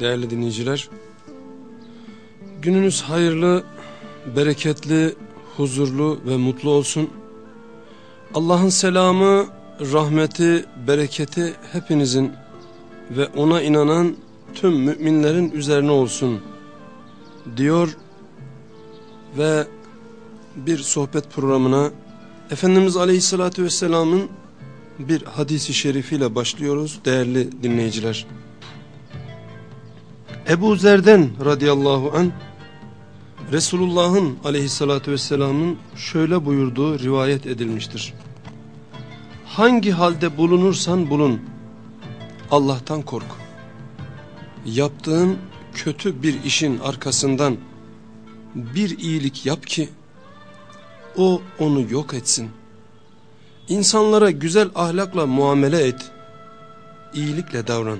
değerli dinleyiciler. Gününüz hayırlı, bereketli, huzurlu ve mutlu olsun. Allah'ın selamı, rahmeti, bereketi hepinizin ve ona inanan tüm müminlerin üzerine olsun diyor ve bir sohbet programına Efendimiz Aleyhisselatü Vesselam'ın bir hadisi şerifiyle başlıyoruz değerli dinleyiciler. Ebu Zer'den radıyallahu an Resulullah'ın aleyhissalatü vesselamın şöyle buyurduğu rivayet edilmiştir. Hangi halde bulunursan bulun Allah'tan kork. Yaptığın kötü bir işin arkasından bir iyilik yap ki o onu yok etsin. İnsanlara güzel ahlakla muamele et. İyilikle davran.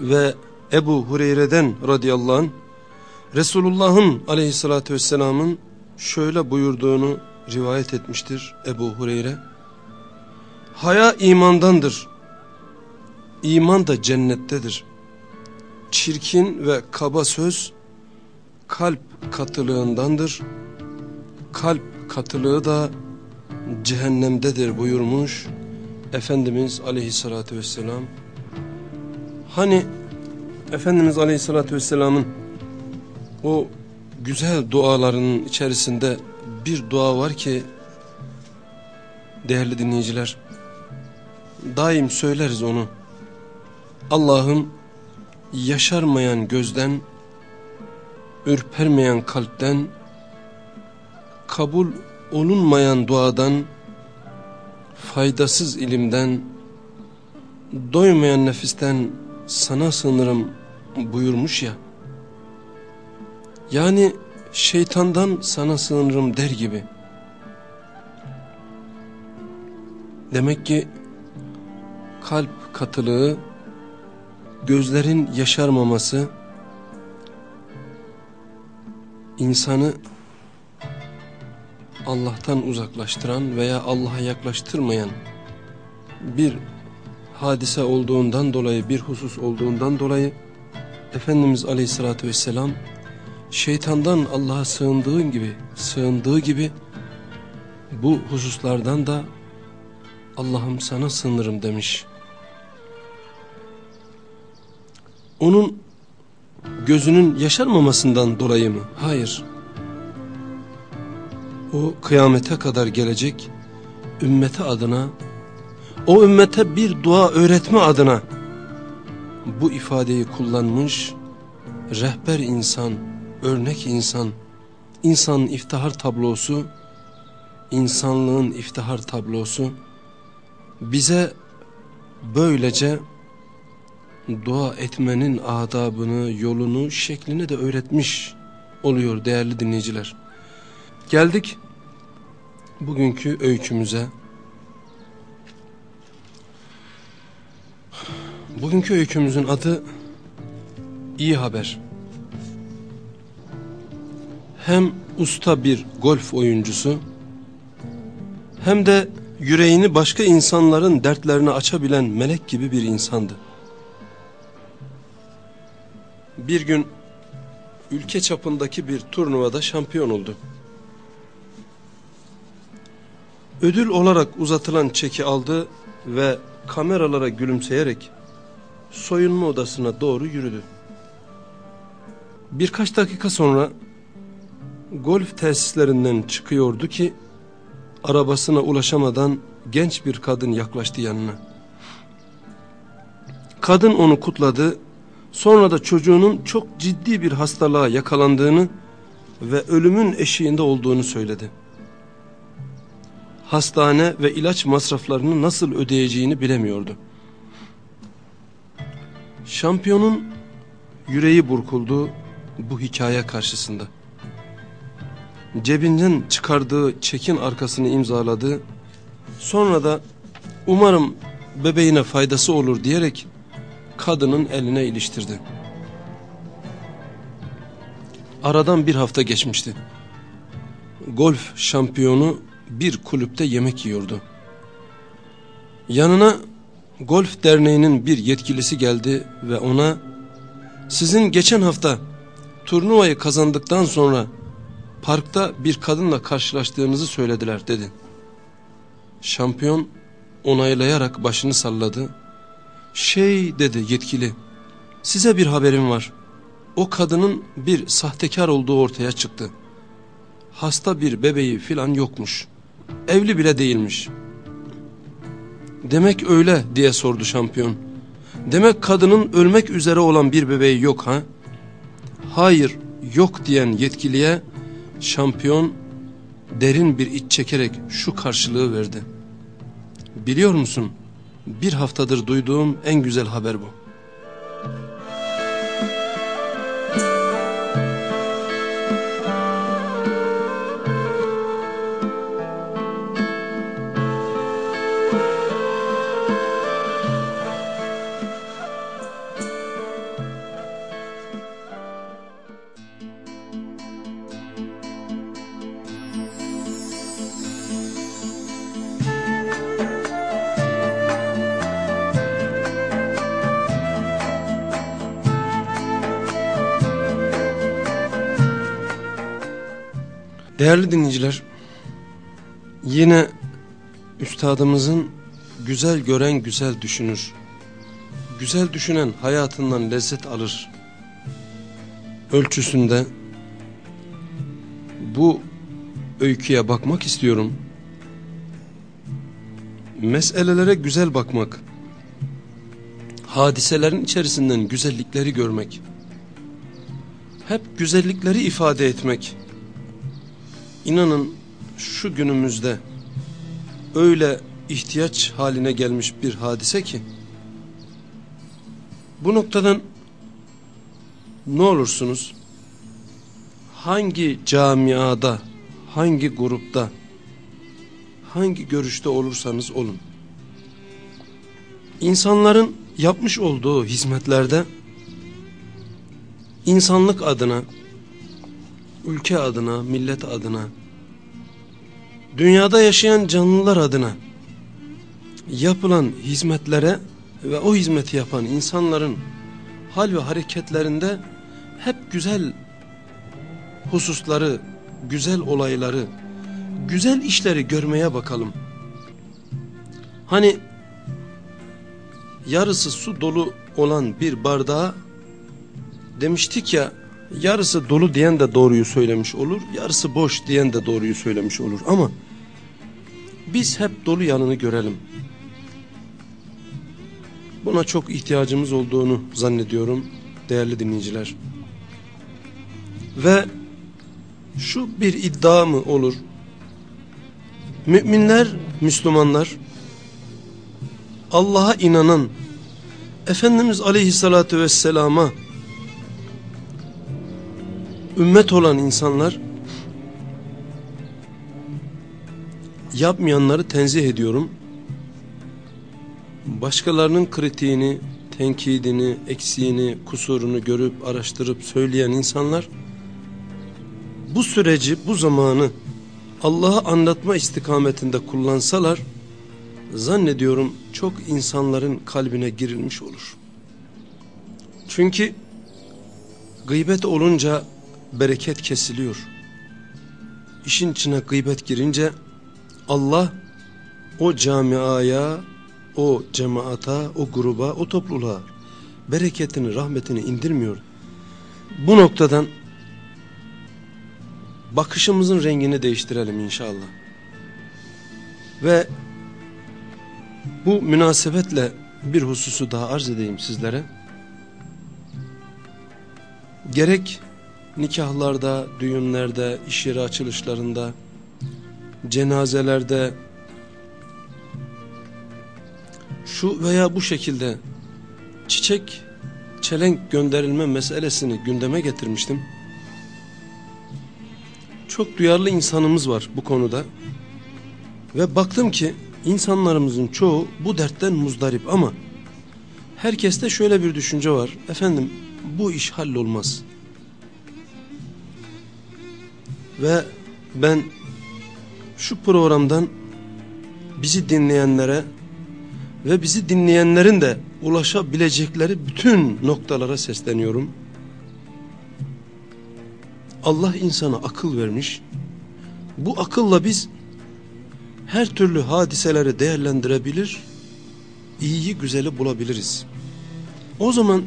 Ve Ebu Hureyre'den radıyallahu anh Resulullah'ın aleyhissalatü vesselamın şöyle buyurduğunu rivayet etmiştir Ebu Hureyre. Haya imandandır. İman da cennettedir. Çirkin ve kaba söz kalp katılığındandır. Kalp katılığı da cehennemdedir buyurmuş Efendimiz aleyhissalatü vesselam. Hani Efendimiz aleyhissalatü vesselamın o güzel dualarının içerisinde bir dua var ki değerli dinleyiciler daim söyleriz onu. Allah'ım yaşarmayan gözden, ürpermeyen kalpten, kabul olunmayan duadan, faydasız ilimden, doymayan nefisten sana sığınırım buyurmuş ya. Yani şeytandan sana sığınırım der gibi. Demek ki kalp katılığı, gözlerin yaşarmaması, insanı Allah'tan uzaklaştıran veya Allah'a yaklaştırmayan bir hadise olduğundan dolayı, bir husus olduğundan dolayı Efendimiz Aleyhisselatü Vesselam şeytandan Allah'a sığındığın gibi, sığındığı gibi bu hususlardan da Allah'ım sana sığınırım demiş. Onun gözünün yaşarmamasından dolayı mı? Hayır. O kıyamete kadar gelecek ümmeti adına, o ümmete bir dua öğretme adına bu ifadeyi kullanmış rehber insan, örnek insan, insanın iftihar tablosu, insanlığın iftihar tablosu bize böylece dua etmenin adabını, yolunu, şeklini de öğretmiş oluyor değerli dinleyiciler. Geldik bugünkü öykümüze. Bugünkü öykümüzün adı İyi Haber. Hem usta bir golf oyuncusu hem de yüreğini başka insanların dertlerini açabilen melek gibi bir insandı. Bir gün ülke çapındaki bir turnuvada şampiyon oldu. Ödül olarak uzatılan çeki aldı ve kameralara gülümseyerek soyunma odasına doğru yürüdü. Birkaç dakika sonra golf tesislerinden çıkıyordu ki arabasına ulaşamadan genç bir kadın yaklaştı yanına. Kadın onu kutladı sonra da çocuğunun çok ciddi bir hastalığa yakalandığını ve ölümün eşiğinde olduğunu söyledi. Hastane ve ilaç masraflarını nasıl ödeyeceğini bilemiyordu. Şampiyonun yüreği burkuldu bu hikaye karşısında. Cebinden çıkardığı çekin arkasını imzaladı. Sonra da umarım bebeğine faydası olur diyerek kadının eline iliştirdi. Aradan bir hafta geçmişti. Golf şampiyonu bir kulüpte yemek yiyordu. Yanına Golf Derneği'nin bir yetkilisi geldi ve ona sizin geçen hafta turnuvayı kazandıktan sonra parkta bir kadınla karşılaştığınızı söylediler dedi. Şampiyon onaylayarak başını salladı. Şey dedi yetkili size bir haberim var. O kadının bir sahtekar olduğu ortaya çıktı. Hasta bir bebeği filan yokmuş. Evli bile değilmiş. Demek öyle diye sordu şampiyon. Demek kadının ölmek üzere olan bir bebeği yok ha? Hayır yok diyen yetkiliye şampiyon derin bir iç çekerek şu karşılığı verdi. Biliyor musun bir haftadır duyduğum en güzel haber bu. Değerli dinleyiciler, yine üstadımızın güzel gören güzel düşünür. Güzel düşünen hayatından lezzet alır. Ölçüsünde bu öyküye bakmak istiyorum. Meselelere güzel bakmak, hadiselerin içerisinden güzellikleri görmek, hep güzellikleri ifade etmek, İnanın şu günümüzde öyle ihtiyaç haline gelmiş bir hadise ki bu noktadan ne olursunuz hangi camiada hangi grupta hangi görüşte olursanız olun insanların yapmış olduğu hizmetlerde insanlık adına ülke adına, millet adına, dünyada yaşayan canlılar adına yapılan hizmetlere ve o hizmeti yapan insanların hal ve hareketlerinde hep güzel hususları, güzel olayları, güzel işleri görmeye bakalım. Hani yarısı su dolu olan bir bardağa demiştik ya yarısı dolu diyen de doğruyu söylemiş olur, yarısı boş diyen de doğruyu söylemiş olur. Ama biz hep dolu yanını görelim. Buna çok ihtiyacımız olduğunu zannediyorum değerli dinleyiciler. Ve şu bir iddia mı olur? Müminler, Müslümanlar, Allah'a inanan, Efendimiz Aleyhisselatü Vesselam'a ümmet olan insanlar yapmayanları tenzih ediyorum. Başkalarının kritiğini, tenkidini, eksiğini, kusurunu görüp araştırıp söyleyen insanlar bu süreci, bu zamanı Allah'a anlatma istikametinde kullansalar zannediyorum çok insanların kalbine girilmiş olur. Çünkü gıybet olunca bereket kesiliyor. İşin içine gıybet girince Allah o camiaya, o cemaata, o gruba, o topluluğa bereketini, rahmetini indirmiyor. Bu noktadan bakışımızın rengini değiştirelim inşallah. Ve bu münasebetle bir hususu daha arz edeyim sizlere. Gerek nikahlarda, düğünlerde, iş yeri açılışlarında, cenazelerde şu veya bu şekilde çiçek, çelenk gönderilme meselesini gündeme getirmiştim. Çok duyarlı insanımız var bu konuda. Ve baktım ki insanlarımızın çoğu bu dertten muzdarip ama herkeste şöyle bir düşünce var. Efendim bu iş hallolmaz. Ve ben şu programdan bizi dinleyenlere ve bizi dinleyenlerin de ulaşabilecekleri bütün noktalara sesleniyorum. Allah insana akıl vermiş. Bu akılla biz her türlü hadiseleri değerlendirebilir, iyiyi güzeli bulabiliriz. O zaman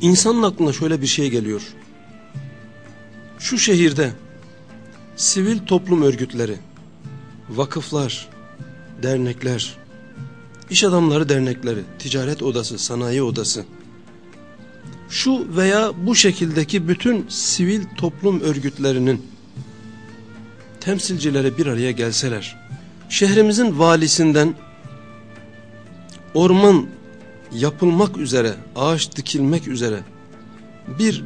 insanın aklına şöyle bir şey geliyor. Şu şehirde sivil toplum örgütleri, vakıflar, dernekler, iş adamları dernekleri, ticaret odası, sanayi odası, şu veya bu şekildeki bütün sivil toplum örgütlerinin temsilcileri bir araya gelseler, şehrimizin valisinden orman yapılmak üzere, ağaç dikilmek üzere bir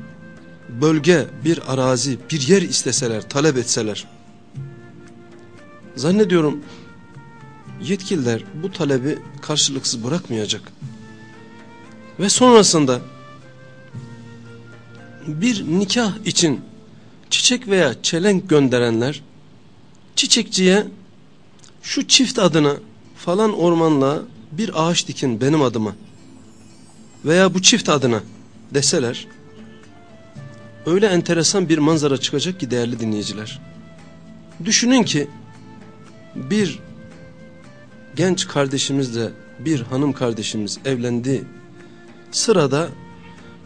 bölge, bir arazi, bir yer isteseler, talep etseler, zannediyorum yetkililer bu talebi karşılıksız bırakmayacak. Ve sonrasında bir nikah için çiçek veya çelenk gönderenler çiçekçiye şu çift adına falan ormanla bir ağaç dikin benim adıma veya bu çift adına deseler öyle enteresan bir manzara çıkacak ki değerli dinleyiciler. Düşünün ki bir genç kardeşimizle bir hanım kardeşimiz evlendi. Sırada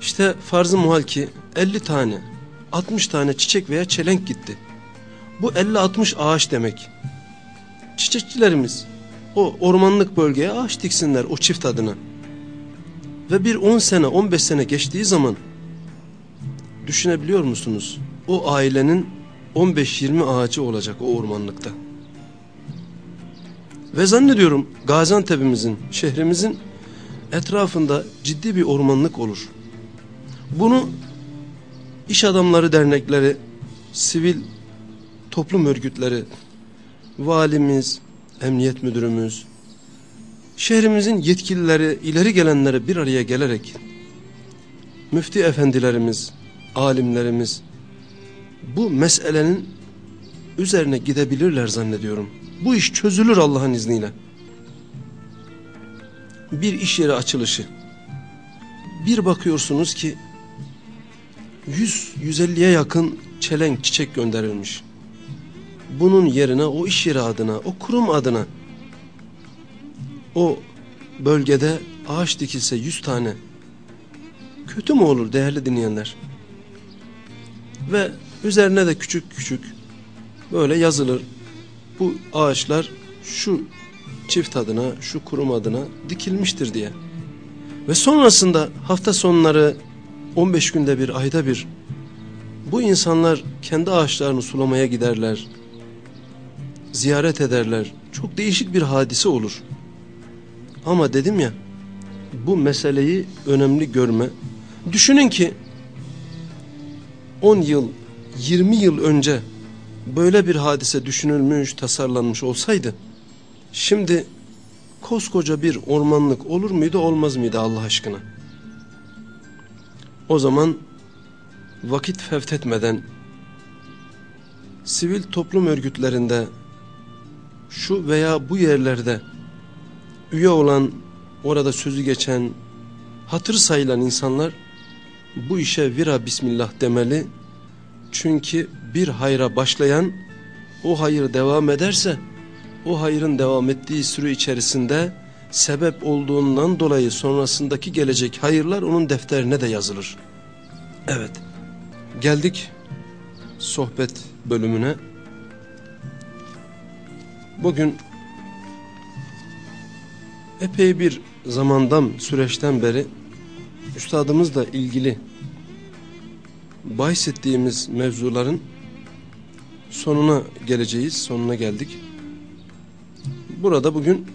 işte farzı muhal ki 50 tane 60 tane çiçek veya çelenk gitti. Bu 50-60 ağaç demek. Çiçekçilerimiz o ormanlık bölgeye ağaç diksinler o çift adına. Ve bir 10 sene 15 sene geçtiği zaman düşünebiliyor musunuz? O ailenin 15-20 ağacı olacak o ormanlıkta. Ve zannediyorum Gaziantep'imizin, şehrimizin etrafında ciddi bir ormanlık olur. Bunu iş adamları dernekleri, sivil toplum örgütleri, valimiz, emniyet müdürümüz, şehrimizin yetkilileri, ileri gelenleri bir araya gelerek müftü efendilerimiz, alimlerimiz bu meselenin üzerine gidebilirler zannediyorum. Bu iş çözülür Allah'ın izniyle. Bir iş yeri açılışı. Bir bakıyorsunuz ki 100-150'ye yakın çelenk çiçek gönderilmiş. Bunun yerine o iş yeri adına, o kurum adına o bölgede ağaç dikilse 100 tane kötü mü olur değerli dinleyenler? Ve üzerine de küçük küçük böyle yazılır. Bu ağaçlar şu çift adına, şu kurum adına dikilmiştir diye. Ve sonrasında hafta sonları 15 günde bir, ayda bir bu insanlar kendi ağaçlarını sulamaya giderler. Ziyaret ederler. Çok değişik bir hadise olur. Ama dedim ya bu meseleyi önemli görme. Düşünün ki 10 yıl 20 yıl önce böyle bir hadise düşünülmüş tasarlanmış olsaydı şimdi koskoca bir ormanlık olur muydu olmaz mıydı Allah aşkına? O zaman vakit fevtetmeden sivil toplum örgütlerinde şu veya bu yerlerde üye olan, orada sözü geçen, hatır sayılan insanlar bu işe vira bismillah demeli. Çünkü bir hayra başlayan o hayır devam ederse o hayrın devam ettiği sürü içerisinde sebep olduğundan dolayı sonrasındaki gelecek hayırlar onun defterine de yazılır. Evet geldik sohbet bölümüne. Bugün epey bir zamandan süreçten beri üstadımızla ilgili bahsettiğimiz mevzuların sonuna geleceğiz, sonuna geldik. Burada bugün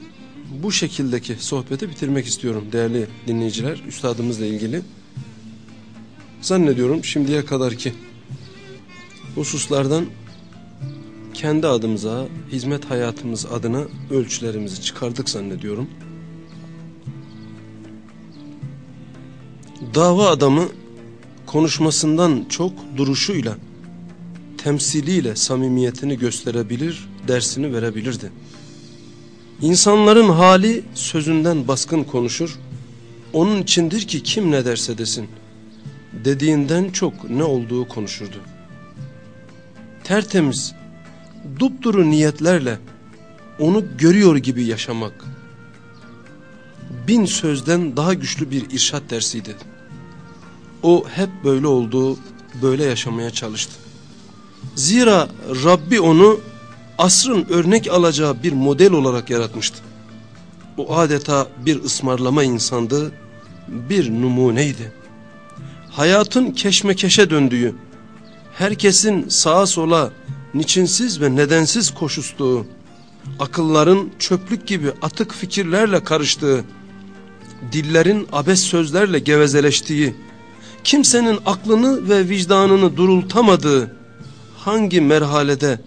bu şekildeki sohbeti bitirmek istiyorum değerli dinleyiciler, üstadımızla ilgili. Zannediyorum şimdiye kadarki hususlardan kendi adımıza, hizmet hayatımız adına ölçülerimizi çıkardık zannediyorum. Dava adamı konuşmasından çok duruşuyla, temsiliyle samimiyetini gösterebilir, dersini verebilirdi. İnsanların hali sözünden baskın konuşur. Onun içindir ki kim ne derse desin. Dediğinden çok ne olduğu konuşurdu. Tertemiz, dupduru niyetlerle onu görüyor gibi yaşamak. Bin sözden daha güçlü bir irşat dersiydi. O hep böyle oldu, böyle yaşamaya çalıştı. Zira Rabbi onu asrın örnek alacağı bir model olarak yaratmıştı. O adeta bir ısmarlama insandı, bir numuneydi. Hayatın keşmekeşe döndüğü, herkesin sağa sola niçinsiz ve nedensiz koşuştuğu, akılların çöplük gibi atık fikirlerle karıştığı, dillerin abes sözlerle gevezeleştiği, kimsenin aklını ve vicdanını durultamadığı, hangi merhalede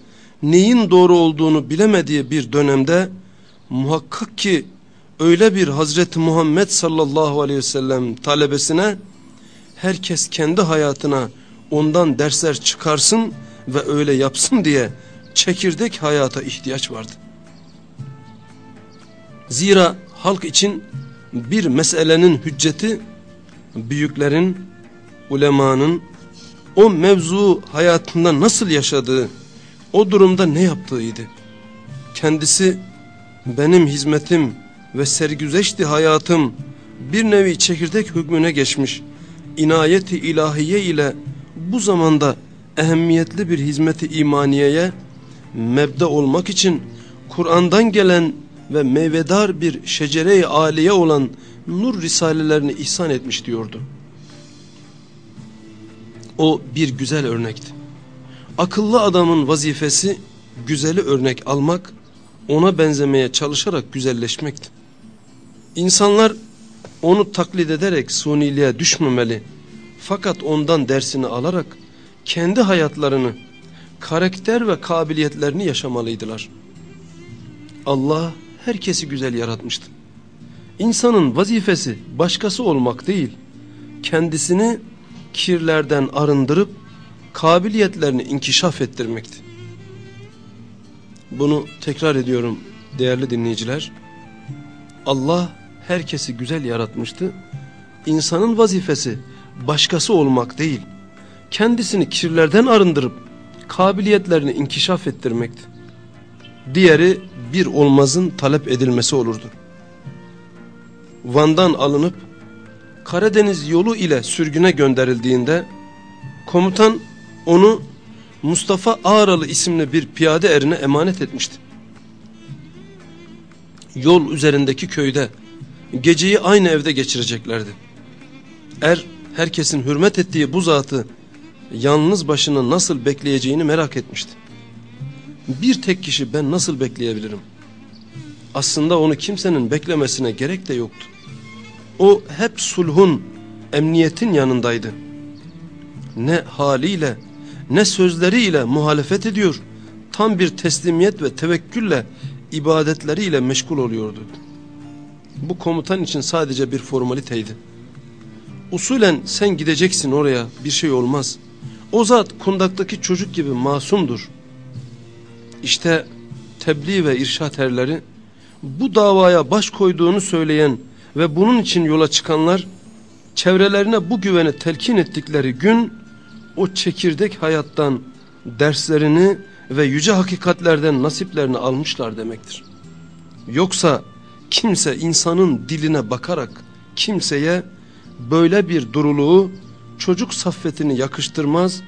neyin doğru olduğunu bilemediği bir dönemde muhakkak ki öyle bir Hazreti Muhammed sallallahu aleyhi ve sellem talebesine herkes kendi hayatına ondan dersler çıkarsın ve öyle yapsın diye çekirdek hayata ihtiyaç vardı. Zira halk için bir meselenin hücceti büyüklerin, ulemanın o mevzu hayatında nasıl yaşadığı, o durumda ne yaptığıydı. Kendisi benim hizmetim ve sergüzeşti hayatım bir nevi çekirdek hükmüne geçmiş. İnayeti ilahiye ile bu zamanda ehemmiyetli bir hizmeti imaniyeye mebde olmak için Kur'an'dan gelen ve meyvedar bir şecere-i aliye olan nur risalelerini ihsan etmiş diyordu. O bir güzel örnekti. Akıllı adamın vazifesi güzeli örnek almak, ona benzemeye çalışarak güzelleşmekti. İnsanlar onu taklit ederek suniliğe düşmemeli. Fakat ondan dersini alarak kendi hayatlarını, karakter ve kabiliyetlerini yaşamalıydılar. Allah herkesi güzel yaratmıştı. İnsanın vazifesi başkası olmak değil, kendisini kirlerden arındırıp kabiliyetlerini inkişaf ettirmekti. Bunu tekrar ediyorum değerli dinleyiciler. Allah herkesi güzel yaratmıştı. İnsanın vazifesi başkası olmak değil, kendisini kirlerden arındırıp kabiliyetlerini inkişaf ettirmekti. Diğeri bir olmazın talep edilmesi olurdu. Van'dan alınıp Karadeniz yolu ile sürgüne gönderildiğinde komutan onu Mustafa Ağralı isimli bir piyade erine emanet etmişti. Yol üzerindeki köyde geceyi aynı evde geçireceklerdi. Er herkesin hürmet ettiği bu zatı yalnız başına nasıl bekleyeceğini merak etmişti. Bir tek kişi ben nasıl bekleyebilirim? Aslında onu kimsenin beklemesine gerek de yoktu. O hep sulhun, emniyetin yanındaydı. Ne haliyle ne sözleriyle muhalefet ediyor, tam bir teslimiyet ve tevekkülle ibadetleriyle meşgul oluyordu. Bu komutan için sadece bir formaliteydi. Usulen sen gideceksin oraya bir şey olmaz. O zat kundaktaki çocuk gibi masumdur. İşte tebliğ ve irşat erleri bu davaya baş koyduğunu söyleyen ve bunun için yola çıkanlar çevrelerine bu güveni telkin ettikleri gün o çekirdek hayattan derslerini ve yüce hakikatlerden nasiplerini almışlar demektir. Yoksa kimse insanın diline bakarak kimseye böyle bir duruluğu çocuk saffetini yakıştırmaz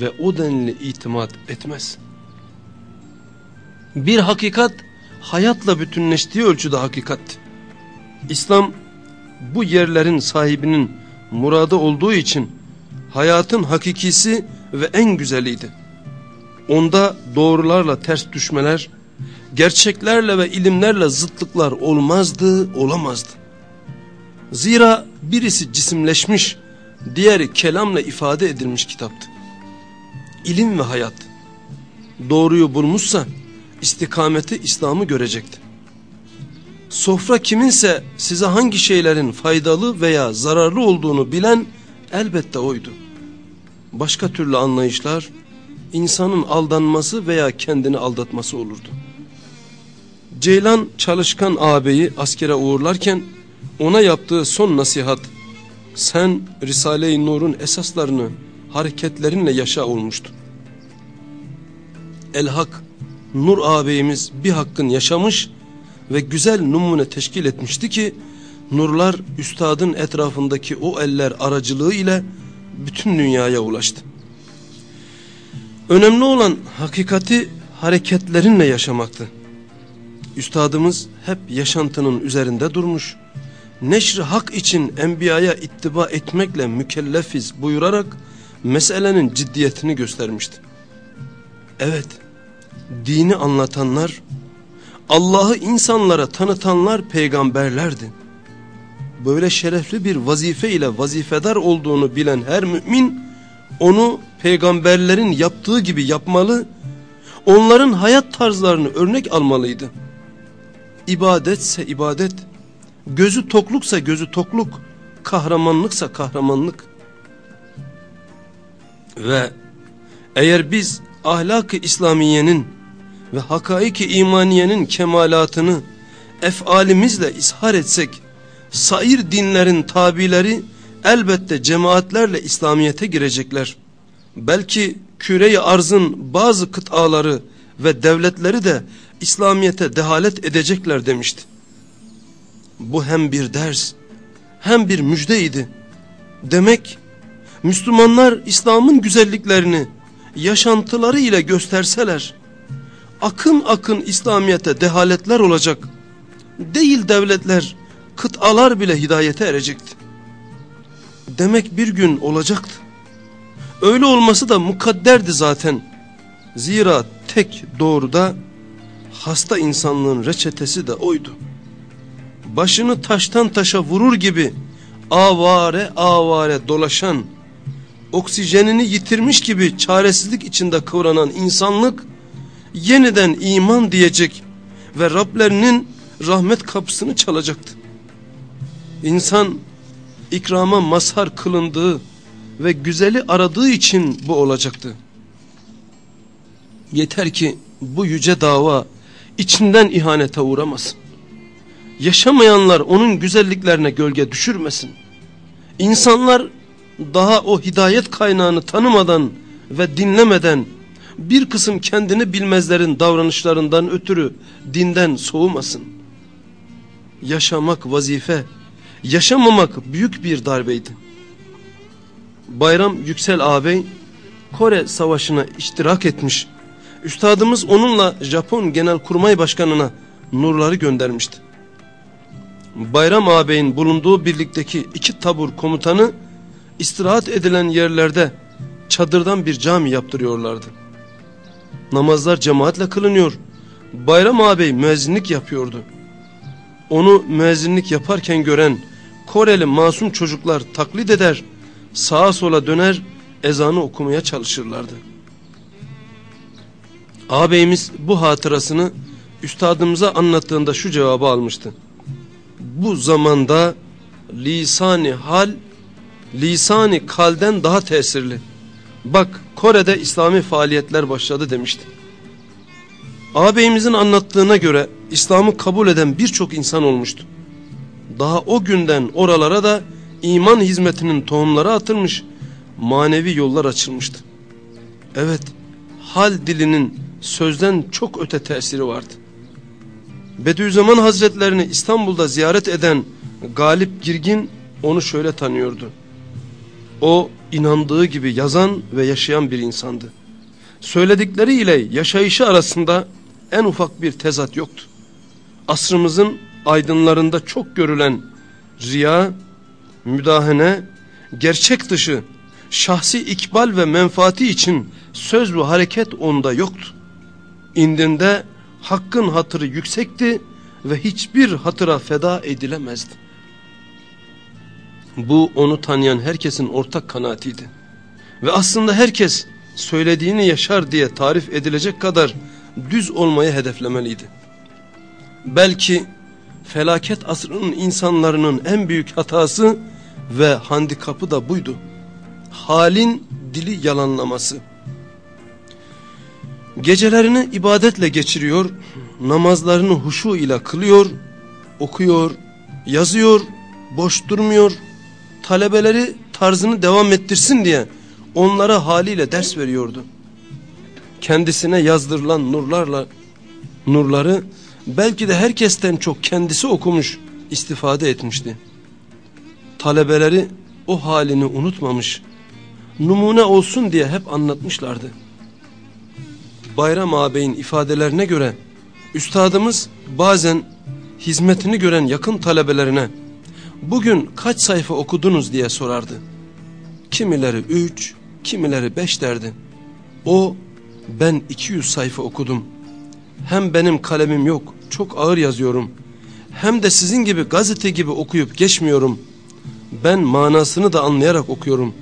ve o denli itimat etmez. Bir hakikat hayatla bütünleştiği ölçüde hakikat. İslam bu yerlerin sahibinin muradı olduğu için hayatın hakikisi ve en güzeliydi. Onda doğrularla ters düşmeler, gerçeklerle ve ilimlerle zıtlıklar olmazdı, olamazdı. Zira birisi cisimleşmiş, diğeri kelamla ifade edilmiş kitaptı. İlim ve hayat. Doğruyu bulmuşsa istikameti İslam'ı görecekti. Sofra kiminse size hangi şeylerin faydalı veya zararlı olduğunu bilen elbette oydu başka türlü anlayışlar insanın aldanması veya kendini aldatması olurdu. Ceylan çalışkan ağabeyi askere uğurlarken ona yaptığı son nasihat sen Risale-i Nur'un esaslarını hareketlerinle yaşa olmuştu. El Hak Nur ağabeyimiz bir hakkın yaşamış ve güzel numune teşkil etmişti ki nurlar üstadın etrafındaki o eller aracılığı ile bütün dünyaya ulaştı. Önemli olan hakikati hareketlerinle yaşamaktı. Üstadımız hep yaşantının üzerinde durmuş. Neşri hak için enbiyaya ittiba etmekle mükellefiz buyurarak meselenin ciddiyetini göstermişti. Evet, dini anlatanlar, Allah'ı insanlara tanıtanlar peygamberlerdi. Böyle şerefli bir vazife ile vazifedar olduğunu bilen her mümin, onu peygamberlerin yaptığı gibi yapmalı, onların hayat tarzlarını örnek almalıydı. İbadetse ibadet, gözü tokluksa gözü tokluk, kahramanlıksa kahramanlık. Ve eğer biz ahlak-ı İslamiyenin ve hakaiki imaniyenin kemalatını efalimizle ishar etsek, sair dinlerin tabileri elbette cemaatlerle İslamiyet'e girecekler. Belki küre arzın bazı kıtaları ve devletleri de İslamiyet'e dehalet edecekler demişti. Bu hem bir ders hem bir müjdeydi. Demek Müslümanlar İslam'ın güzelliklerini yaşantıları ile gösterseler akın akın İslamiyet'e dehaletler olacak. Değil devletler, kıtalar bile hidayete erecekti. Demek bir gün olacaktı. Öyle olması da mukadderdi zaten. Zira tek doğruda hasta insanlığın reçetesi de oydu. Başını taştan taşa vurur gibi avare avare dolaşan, oksijenini yitirmiş gibi çaresizlik içinde kıvranan insanlık yeniden iman diyecek ve Rablerinin rahmet kapısını çalacaktı. İnsan ikrama mazhar kılındığı ve güzeli aradığı için bu olacaktı. Yeter ki bu yüce dava içinden ihanete uğramasın. Yaşamayanlar onun güzelliklerine gölge düşürmesin. İnsanlar daha o hidayet kaynağını tanımadan ve dinlemeden bir kısım kendini bilmezlerin davranışlarından ötürü dinden soğumasın. Yaşamak vazife, yaşamamak büyük bir darbeydi. Bayram Yüksel ağabey Kore savaşına iştirak etmiş. Üstadımız onunla Japon Genelkurmay Başkanı'na nurları göndermişti. Bayram ağabeyin bulunduğu birlikteki iki tabur komutanı istirahat edilen yerlerde çadırdan bir cami yaptırıyorlardı. Namazlar cemaatle kılınıyor. Bayram ağabey müezzinlik yapıyordu. Onu müezzinlik yaparken gören Koreli masum çocuklar taklit eder, sağa sola döner, ezanı okumaya çalışırlardı. Ağabeyimiz bu hatırasını üstadımıza anlattığında şu cevabı almıştı. Bu zamanda lisani hal, lisani kalden daha tesirli. Bak Kore'de İslami faaliyetler başladı demişti. Ağabeyimizin anlattığına göre İslam'ı kabul eden birçok insan olmuştu. Daha o günden oralara da iman hizmetinin tohumları atılmış, manevi yollar açılmıştı. Evet, hal dilinin sözden çok öte tesiri vardı. Bediüzzaman Hazretlerini İstanbul'da ziyaret eden Galip Girgin onu şöyle tanıyordu. O inandığı gibi yazan ve yaşayan bir insandı. Söyledikleri ile yaşayışı arasında en ufak bir tezat yoktu. Asrımızın aydınlarında çok görülen riya, müdahene, gerçek dışı, şahsi ikbal ve menfaati için söz ve hareket onda yoktu. İndinde hakkın hatırı yüksekti ve hiçbir hatıra feda edilemezdi. Bu onu tanıyan herkesin ortak kanaatiydi. Ve aslında herkes söylediğini yaşar diye tarif edilecek kadar düz olmayı hedeflemeliydi. Belki felaket asrının insanların en büyük hatası ve handikapı da buydu. Halin dili yalanlaması. Gecelerini ibadetle geçiriyor, namazlarını huşu ile kılıyor, okuyor, yazıyor, boş durmuyor. Talebeleri tarzını devam ettirsin diye onlara haliyle ders veriyordu. Kendisine yazdırılan nurlarla nurları belki de herkesten çok kendisi okumuş, istifade etmişti. Talebeleri o halini unutmamış, numune olsun diye hep anlatmışlardı. Bayram ağabeyin ifadelerine göre üstadımız bazen hizmetini gören yakın talebelerine bugün kaç sayfa okudunuz diye sorardı. Kimileri üç, kimileri beş derdi. O ben 200 sayfa okudum. Hem benim kalemim yok, çok ağır yazıyorum. Hem de sizin gibi gazete gibi okuyup geçmiyorum. Ben manasını da anlayarak okuyorum.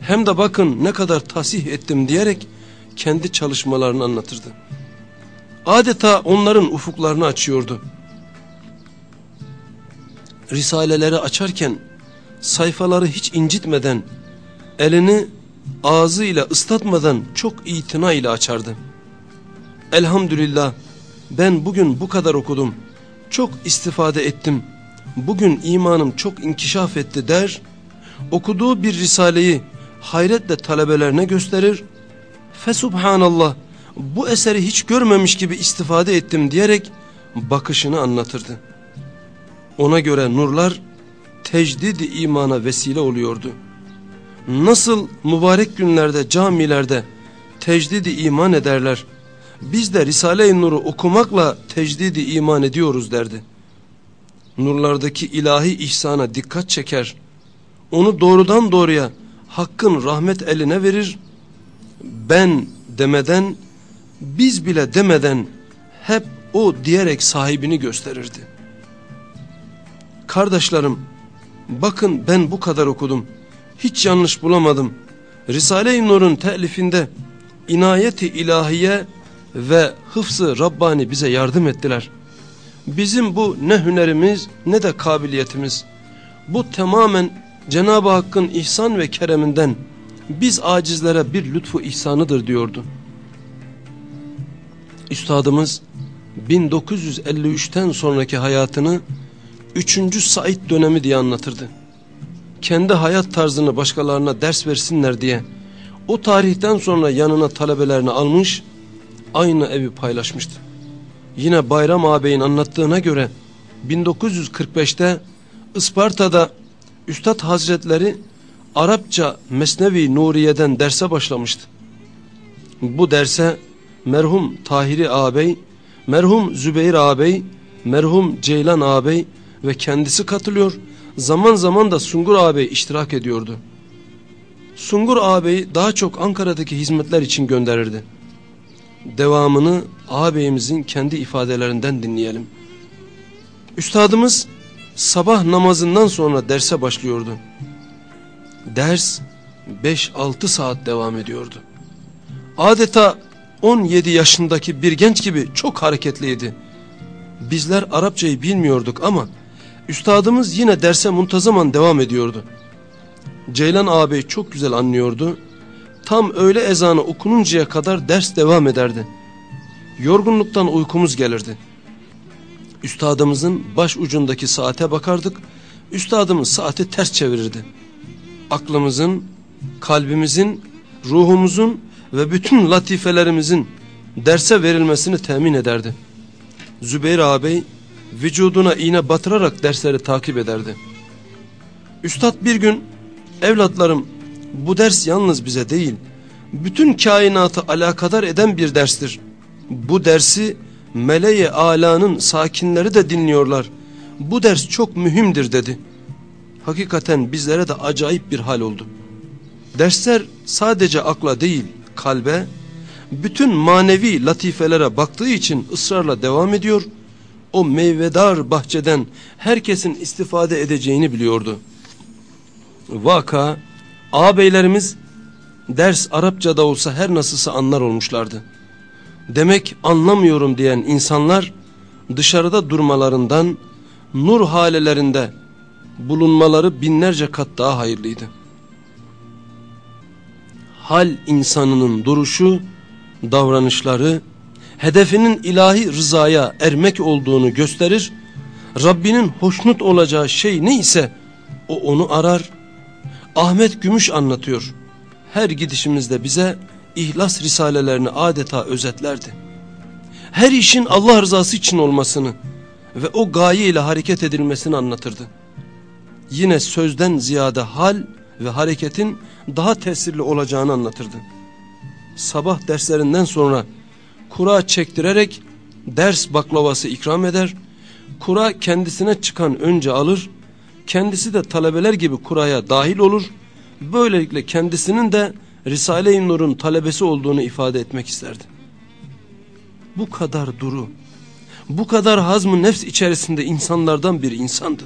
Hem de bakın ne kadar tasih ettim diyerek kendi çalışmalarını anlatırdı. Adeta onların ufuklarını açıyordu. Risaleleri açarken sayfaları hiç incitmeden, elini ağzıyla ıslatmadan çok itina ile açardı. Elhamdülillah ben bugün bu kadar okudum, çok istifade ettim, bugün imanım çok inkişaf etti der, okuduğu bir risaleyi hayretle talebelerine gösterir, fesubhanallah bu eseri hiç görmemiş gibi istifade ettim diyerek bakışını anlatırdı. Ona göre nurlar tecdid imana vesile oluyordu. Nasıl mübarek günlerde camilerde tecdidi iman ederler. Biz de Risale-i Nur'u okumakla tecdidi iman ediyoruz derdi. Nurlardaki ilahi ihsana dikkat çeker. Onu doğrudan doğruya hakkın rahmet eline verir. Ben demeden, biz bile demeden hep o diyerek sahibini gösterirdi. Kardeşlerim, bakın ben bu kadar okudum. Hiç yanlış bulamadım. Risale-i Nur'un telifinde inayeti ilahiye ve hıfzı Rabbani bize yardım ettiler. Bizim bu ne hünerimiz ne de kabiliyetimiz. Bu tamamen Cenab-ı Hakk'ın ihsan ve kereminden biz acizlere bir lütfu ihsanıdır diyordu. Üstadımız 1953'ten sonraki hayatını 3. Said dönemi diye anlatırdı. Kendi hayat tarzını başkalarına ders versinler diye o tarihten sonra yanına talebelerini almış aynı evi paylaşmıştı. Yine Bayram ağabeyin anlattığına göre 1945'te Isparta'da Üstad Hazretleri Arapça Mesnevi Nuriye'den derse başlamıştı. Bu derse merhum Tahiri ağabey, merhum Zübeyir ağabey, merhum Ceylan ağabey ve kendisi katılıyor. Zaman zaman da Sungur ağabey iştirak ediyordu. Sungur ağabeyi daha çok Ankara'daki hizmetler için gönderirdi. Devamını ağabeyimizin kendi ifadelerinden dinleyelim. Üstadımız sabah namazından sonra derse başlıyordu. Ders 5-6 saat devam ediyordu. Adeta 17 yaşındaki bir genç gibi çok hareketliydi. Bizler Arapçayı bilmiyorduk ama üstadımız yine derse muntazaman devam ediyordu. Ceylan ağabey çok güzel anlıyordu. Tam öğle ezanı okununcaya kadar ders devam ederdi. Yorgunluktan uykumuz gelirdi. Üstadımızın baş ucundaki saate bakardık. Üstadımız saati ters çevirirdi. Aklımızın, kalbimizin, ruhumuzun ve bütün latifelerimizin derse verilmesini temin ederdi. Zübeyir ağabey vücuduna iğne batırarak dersleri takip ederdi. Üstad bir gün evlatlarım bu ders yalnız bize değil bütün kainatı alakadar eden bir derstir. Bu dersi meleği alanın sakinleri de dinliyorlar. Bu ders çok mühimdir dedi. Hakikaten bizlere de acayip bir hal oldu. Dersler sadece akla değil kalbe, bütün manevi latifelere baktığı için ısrarla devam ediyor. O meyvedar bahçeden herkesin istifade edeceğini biliyordu. Vaka ağabeylerimiz ders Arapçada olsa her nasılsa anlar olmuşlardı. Demek anlamıyorum diyen insanlar dışarıda durmalarından nur halelerinde bulunmaları binlerce kat daha hayırlıydı. Hal insanının duruşu, davranışları hedefinin ilahi rızaya ermek olduğunu gösterir, Rabbinin hoşnut olacağı şey neyse o onu arar. Ahmet Gümüş anlatıyor. Her gidişimizde bize ihlas risalelerini adeta özetlerdi. Her işin Allah rızası için olmasını ve o gaye ile hareket edilmesini anlatırdı. Yine sözden ziyade hal ve hareketin daha tesirli olacağını anlatırdı. Sabah derslerinden sonra kura çektirerek ders baklavası ikram eder, kura kendisine çıkan önce alır, kendisi de talebeler gibi kuraya dahil olur, böylelikle kendisinin de Risale-i Nur'un talebesi olduğunu ifade etmek isterdi. Bu kadar duru, bu kadar hazm nefs içerisinde insanlardan bir insandı.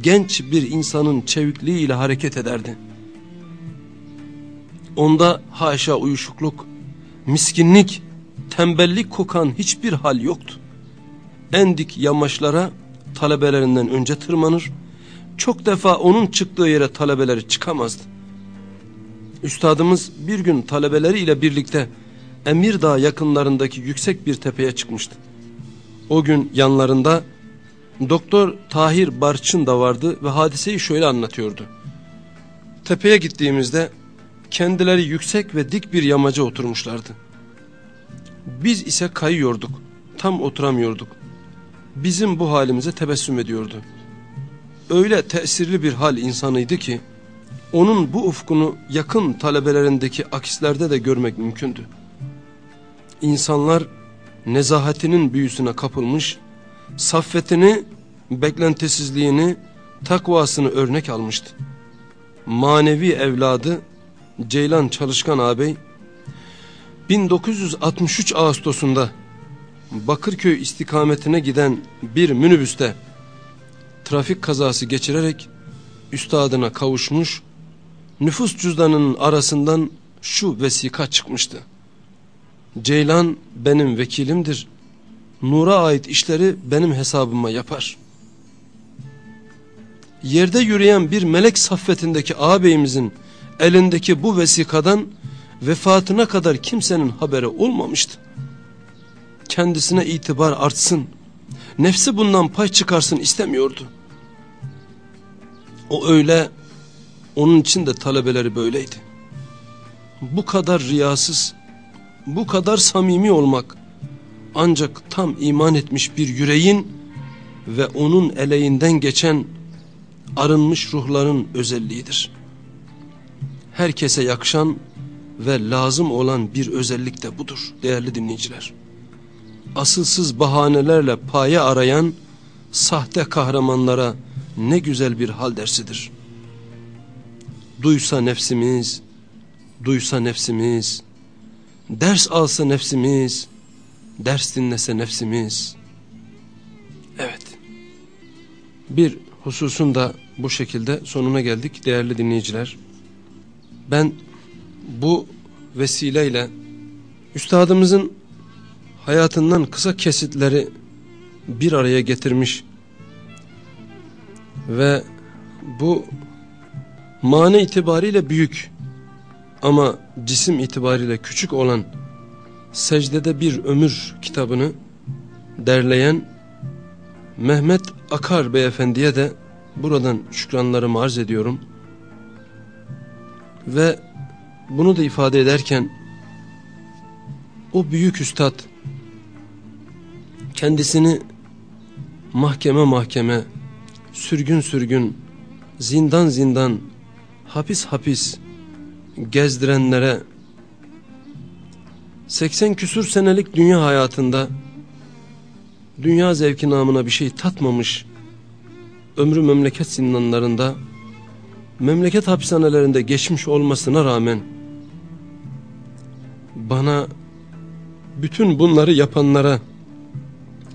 Genç bir insanın çevikliğiyle hareket ederdi. Onda haşa uyuşukluk, miskinlik, tembellik kokan hiçbir hal yoktu. En dik yamaçlara talebelerinden önce tırmanır, çok defa onun çıktığı yere talebeleri çıkamazdı. Üstadımız bir gün talebeleriyle birlikte Emirdağ yakınlarındaki yüksek bir tepeye çıkmıştı. O gün yanlarında Doktor Tahir Barçın da vardı ve hadiseyi şöyle anlatıyordu. Tepeye gittiğimizde kendileri yüksek ve dik bir yamaca oturmuşlardı. Biz ise kayıyorduk, tam oturamıyorduk. Bizim bu halimize tebessüm ediyordu. Öyle tesirli bir hal insanıydı ki, onun bu ufkunu yakın talebelerindeki akislerde de görmek mümkündü. İnsanlar nezahatinin büyüsüne kapılmış, saffetini, beklentisizliğini, takvasını örnek almıştı. Manevi evladı Ceylan Çalışkan ağabey 1963 Ağustos'unda Bakırköy istikametine giden bir minibüste trafik kazası geçirerek üstadına kavuşmuş, nüfus cüzdanının arasından şu vesika çıkmıştı. Ceylan benim vekilimdir. Nur'a ait işleri benim hesabıma yapar. Yerde yürüyen bir melek saffetindeki ağabeyimizin elindeki bu vesikadan vefatına kadar kimsenin haberi olmamıştı. Kendisine itibar artsın, nefsi bundan pay çıkarsın istemiyordu. O öyle, onun için de talebeleri böyleydi. Bu kadar riyasız, bu kadar samimi olmak ancak tam iman etmiş bir yüreğin ve onun eleğinden geçen arınmış ruhların özelliğidir. Herkese yakışan ve lazım olan bir özellik de budur değerli dinleyiciler. Asılsız bahanelerle paye arayan sahte kahramanlara ne güzel bir hal dersidir. Duysa nefsimiz, duysa nefsimiz, Ders alsa nefsimiz, ders dinlese nefsimiz. Evet. Bir hususun da bu şekilde sonuna geldik değerli dinleyiciler. Ben bu vesileyle üstadımızın hayatından kısa kesitleri bir araya getirmiş ve bu mane itibariyle büyük ama cisim itibariyle küçük olan Secdede Bir Ömür kitabını derleyen Mehmet Akar beyefendiye de buradan şükranlarımı arz ediyorum. Ve bunu da ifade ederken o büyük üstad kendisini mahkeme mahkeme, sürgün sürgün, zindan zindan, hapis hapis gezdirenlere 80 küsur senelik dünya hayatında dünya zevki namına bir şey tatmamış ömrü memleket zindanlarında memleket hapishanelerinde geçmiş olmasına rağmen bana bütün bunları yapanlara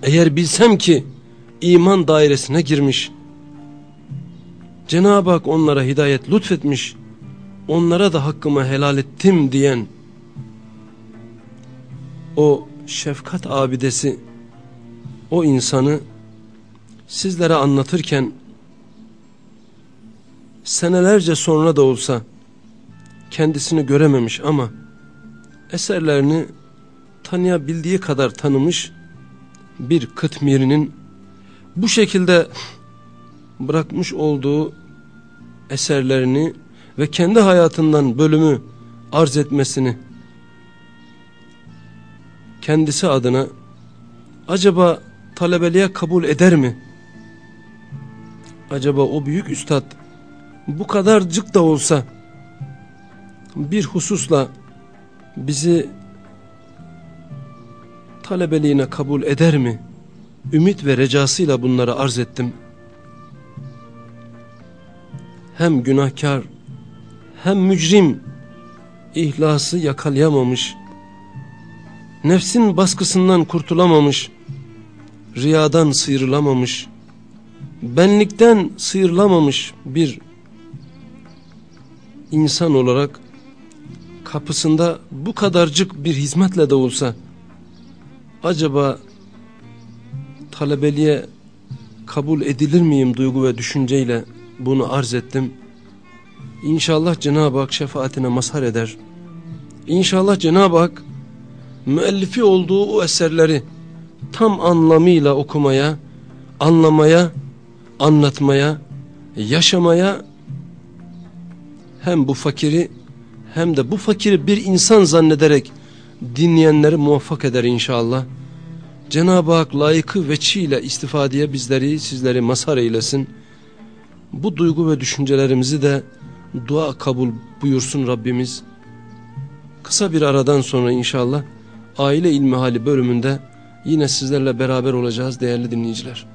eğer bilsem ki iman dairesine girmiş Cenab-ı Hak onlara hidayet lütfetmiş onlara da hakkımı helal ettim diyen o şefkat abidesi o insanı sizlere anlatırken senelerce sonra da olsa kendisini görememiş ama eserlerini tanıyabildiği kadar tanımış bir Kıtmiri'nin bu şekilde bırakmış olduğu eserlerini ve kendi hayatından bölümü arz etmesini kendisi adına acaba talebeliğe kabul eder mi? Acaba o büyük üstad bu kadarcık da olsa bir hususla bizi talebeliğine kabul eder mi? Ümit ve recasıyla bunları arz ettim. Hem günahkar hem mücrim ihlası yakalayamamış, nefsin baskısından kurtulamamış, riyadan sıyrılamamış, benlikten sıyrılamamış bir insan olarak kapısında bu kadarcık bir hizmetle de olsa acaba talebeliğe kabul edilir miyim duygu ve düşünceyle bunu arz ettim. İnşallah Cenab-ı Hak şefaatine mazhar eder. İnşallah Cenab-ı Hak müellifi olduğu o eserleri tam anlamıyla okumaya, anlamaya, anlatmaya, yaşamaya hem bu fakiri hem de bu fakiri bir insan zannederek dinleyenleri muvaffak eder inşallah. Cenab-ı Hak layıkı veçiyle istifadeye bizleri sizleri mazhar eylesin. Bu duygu ve düşüncelerimizi de dua kabul buyursun Rabbimiz. Kısa bir aradan sonra inşallah aile ilmihali bölümünde yine sizlerle beraber olacağız değerli dinleyiciler.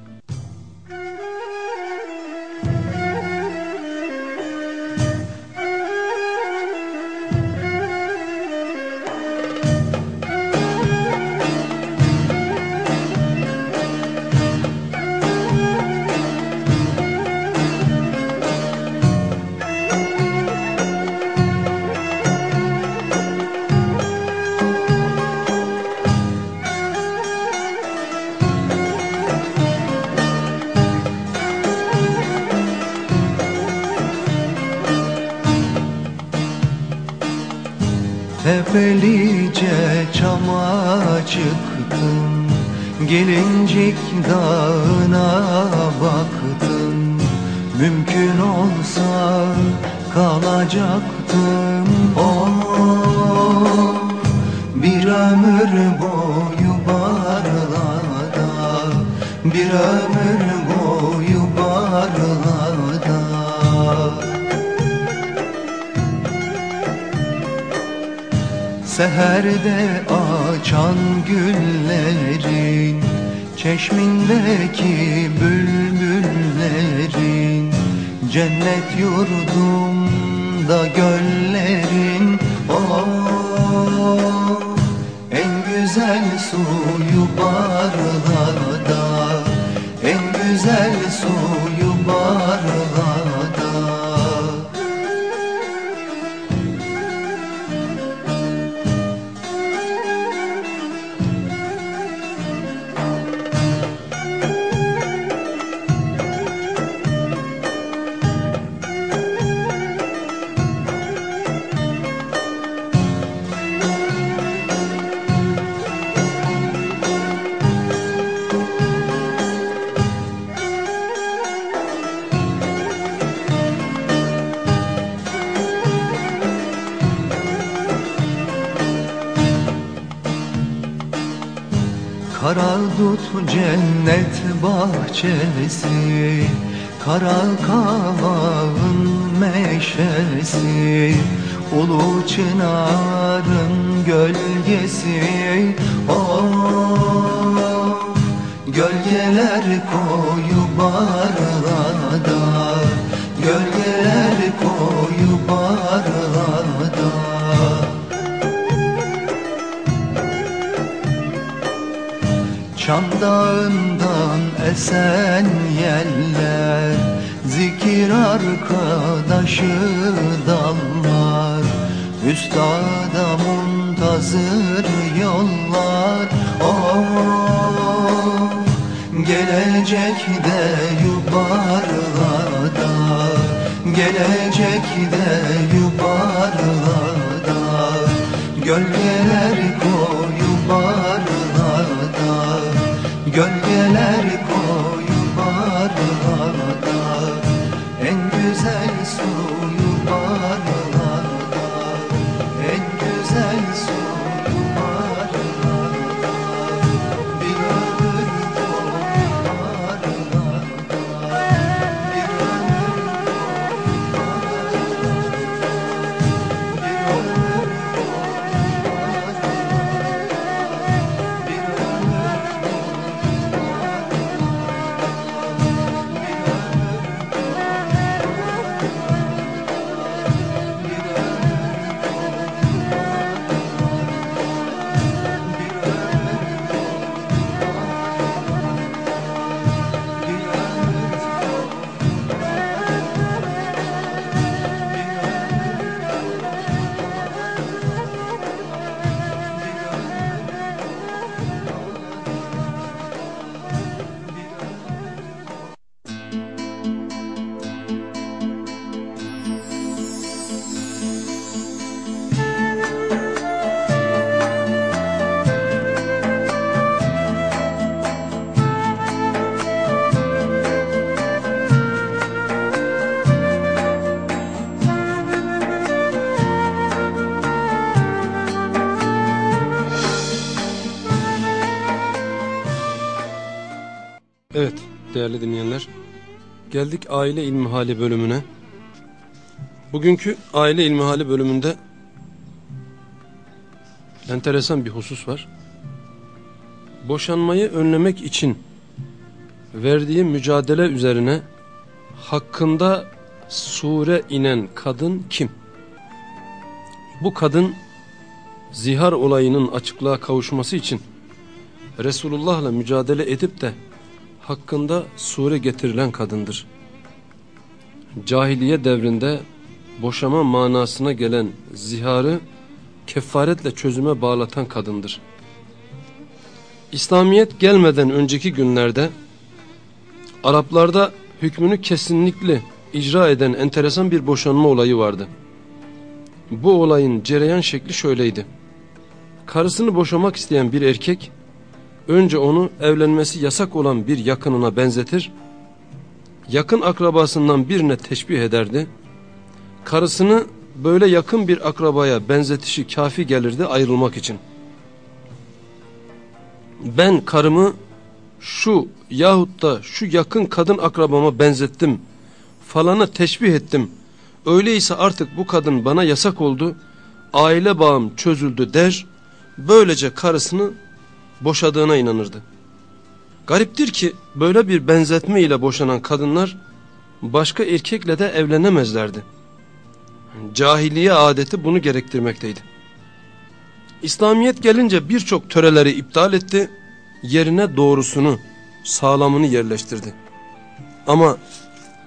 Güzel suyu barlarda En güzel suyu barlarda bahçesi Kara kavağın meşesi Ulu çınarın gölgesi. Oh Gölgeler koyu barlarda Gölgeler koyu barlarda. Çam dağından esen yeller Zikir arkadaşı dallar. Üstada muntazır yollar Oh. Gelecek de yubarlarda Gelecek de yubarlarda Gölgeler değerli dinleyenler. Geldik aile ilmihali bölümüne. Bugünkü aile ilmihali bölümünde enteresan bir husus var. Boşanmayı önlemek için verdiği mücadele üzerine hakkında sure inen kadın kim? Bu kadın zihar olayının açıklığa kavuşması için Resulullah'la mücadele edip de hakkında sure getirilen kadındır. Cahiliye devrinde boşama manasına gelen ziharı kefaretle çözüme bağlatan kadındır. İslamiyet gelmeden önceki günlerde Araplarda hükmünü kesinlikle icra eden enteresan bir boşanma olayı vardı. Bu olayın cereyan şekli şöyleydi. Karısını boşamak isteyen bir erkek önce onu evlenmesi yasak olan bir yakınına benzetir, yakın akrabasından birine teşbih ederdi, karısını böyle yakın bir akrabaya benzetişi kafi gelirdi ayrılmak için. Ben karımı şu yahut da şu yakın kadın akrabama benzettim, falana teşbih ettim, öyleyse artık bu kadın bana yasak oldu, aile bağım çözüldü der, böylece karısını boşadığına inanırdı. Gariptir ki böyle bir benzetme ile boşanan kadınlar başka erkekle de evlenemezlerdi. Cahiliye adeti bunu gerektirmekteydi. İslamiyet gelince birçok töreleri iptal etti, yerine doğrusunu, sağlamını yerleştirdi. Ama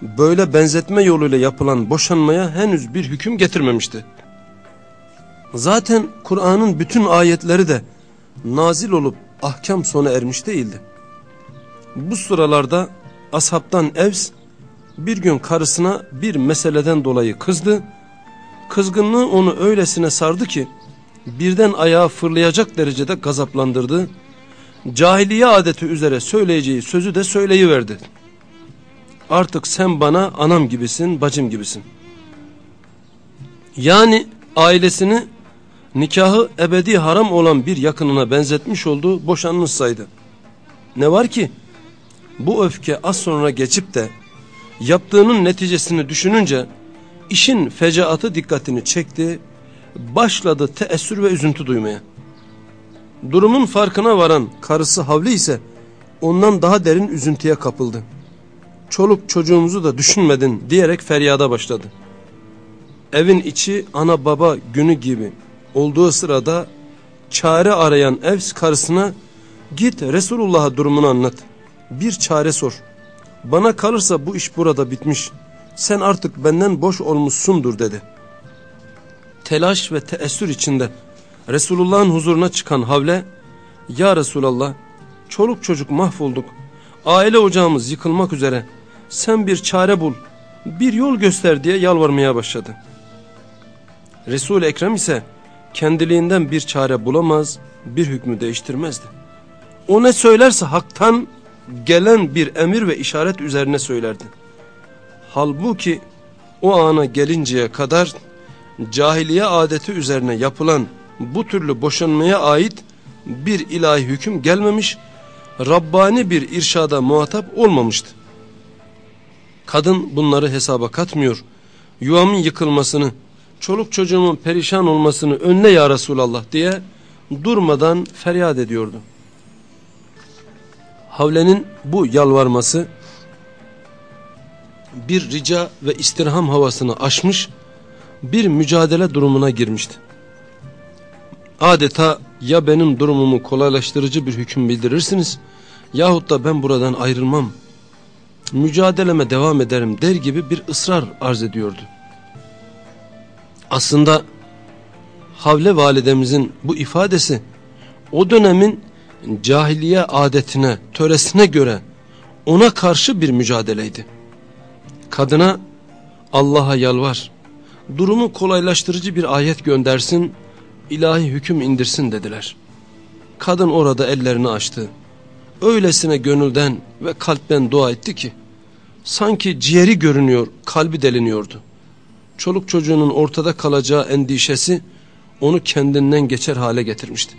böyle benzetme yoluyla yapılan boşanmaya henüz bir hüküm getirmemişti. Zaten Kur'an'ın bütün ayetleri de nazil olup ahkam sona ermiş değildi. Bu sıralarda ashabtan Evs bir gün karısına bir meseleden dolayı kızdı. Kızgınlığı onu öylesine sardı ki birden ayağa fırlayacak derecede gazaplandırdı. Cahiliye adeti üzere söyleyeceği sözü de söyleyiverdi. Artık sen bana anam gibisin, bacım gibisin. Yani ailesini nikahı ebedi haram olan bir yakınına benzetmiş olduğu boşanmış saydı. Ne var ki bu öfke az sonra geçip de yaptığının neticesini düşününce işin fecaatı dikkatini çekti, başladı teessür ve üzüntü duymaya. Durumun farkına varan karısı Havli ise ondan daha derin üzüntüye kapıldı. Çoluk çocuğumuzu da düşünmedin diyerek feryada başladı. Evin içi ana baba günü gibi olduğu sırada çare arayan Evs karısına git Resulullah'a durumunu anlat. Bir çare sor. Bana kalırsa bu iş burada bitmiş. Sen artık benden boş olmuşsundur dedi. Telaş ve teessür içinde Resulullah'ın huzuruna çıkan Havle Ya Resulallah çoluk çocuk mahvolduk. Aile ocağımız yıkılmak üzere. Sen bir çare bul. Bir yol göster diye yalvarmaya başladı. Resul-i Ekrem ise kendiliğinden bir çare bulamaz, bir hükmü değiştirmezdi. O ne söylerse haktan gelen bir emir ve işaret üzerine söylerdi. Halbuki o ana gelinceye kadar cahiliye adeti üzerine yapılan bu türlü boşanmaya ait bir ilahi hüküm gelmemiş, Rabbani bir irşada muhatap olmamıştı. Kadın bunları hesaba katmıyor. Yuvamın yıkılmasını, çoluk çocuğumun perişan olmasını önle ya Resulallah diye durmadan feryat ediyordu. Havlenin bu yalvarması bir rica ve istirham havasını aşmış bir mücadele durumuna girmişti. Adeta ya benim durumumu kolaylaştırıcı bir hüküm bildirirsiniz yahut da ben buradan ayrılmam, mücadeleme devam ederim der gibi bir ısrar arz ediyordu. Aslında Havle validemizin bu ifadesi o dönemin cahiliye adetine, töresine göre ona karşı bir mücadeleydi. Kadına Allah'a yalvar, durumu kolaylaştırıcı bir ayet göndersin, ilahi hüküm indirsin dediler. Kadın orada ellerini açtı. Öylesine gönülden ve kalpten dua etti ki, sanki ciğeri görünüyor, kalbi deliniyordu. Çoluk çocuğunun ortada kalacağı endişesi onu kendinden geçer hale getirmişti.